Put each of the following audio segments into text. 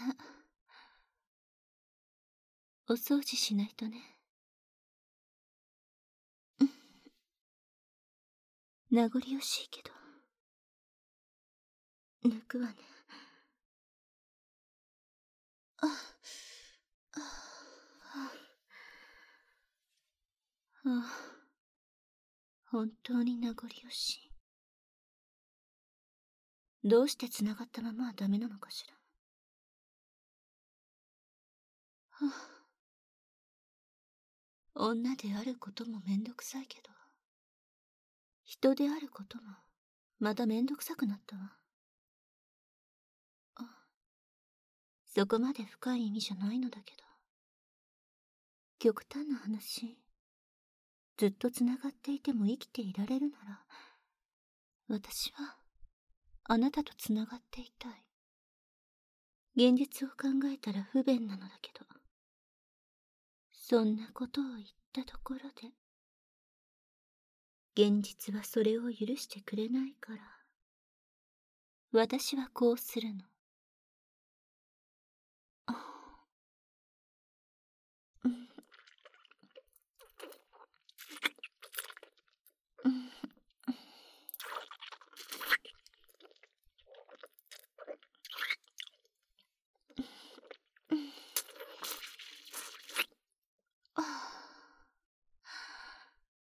さ。あお掃除しないとね。名残惜しいけど。抜くわね。ああああ本当に名残惜しい。どうして繋がったままはダメなのかしら。女であることもめんどくさいけど。人であることもまためんどくさくなったわ。あそこまで深い意味じゃないのだけど。極端な話ずっとつながっていても生きていられるなら私はあなたとつながっていたい。現実を考えたら不便なのだけど。そんなことを言ったところで。現実はそれを許してくれないから。私はこうするの。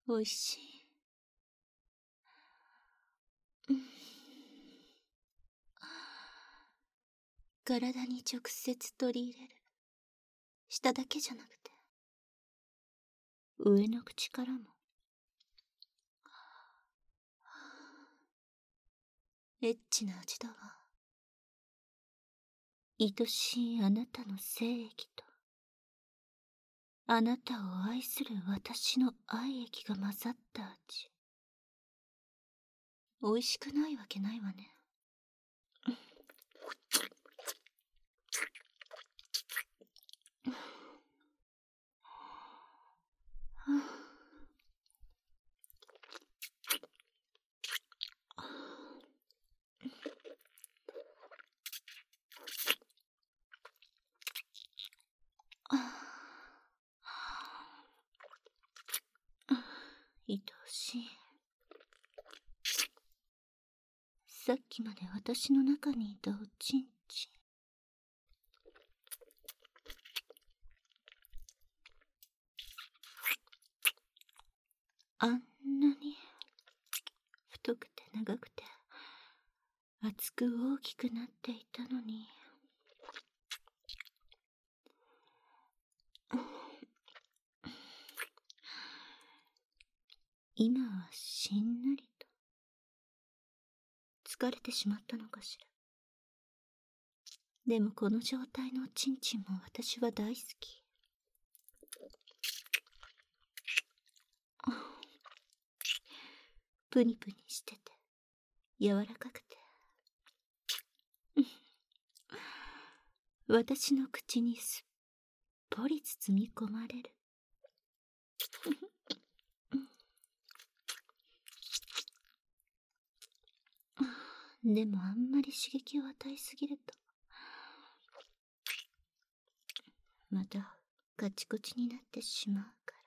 おいしい。体に直接取り入れる。下だけじゃなくて、上の口からも。エッチな味だわ。愛しいあなたの精液と、あなたを愛する私の愛液が混ざった味。美味しくないわけないわね。愛しい。さっきまで私の中にいたおちんちん。あんなに太くて長くて厚く大きくなっていたのに。今はしんなりと疲れてしまったのかしら。でもこの状態のチンチンも私は大好き。プニプニしてて。柔らかくて。私の口にすっぽり包み込まれる。でもあんまり刺激を与えすぎると。またカチコチになってしまうから。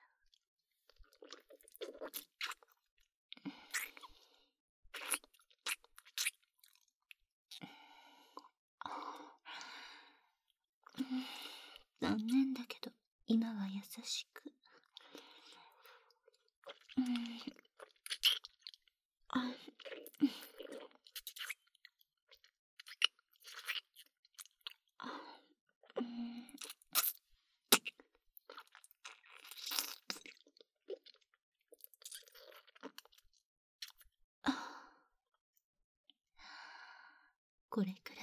残念だけど今は優しく。これくらい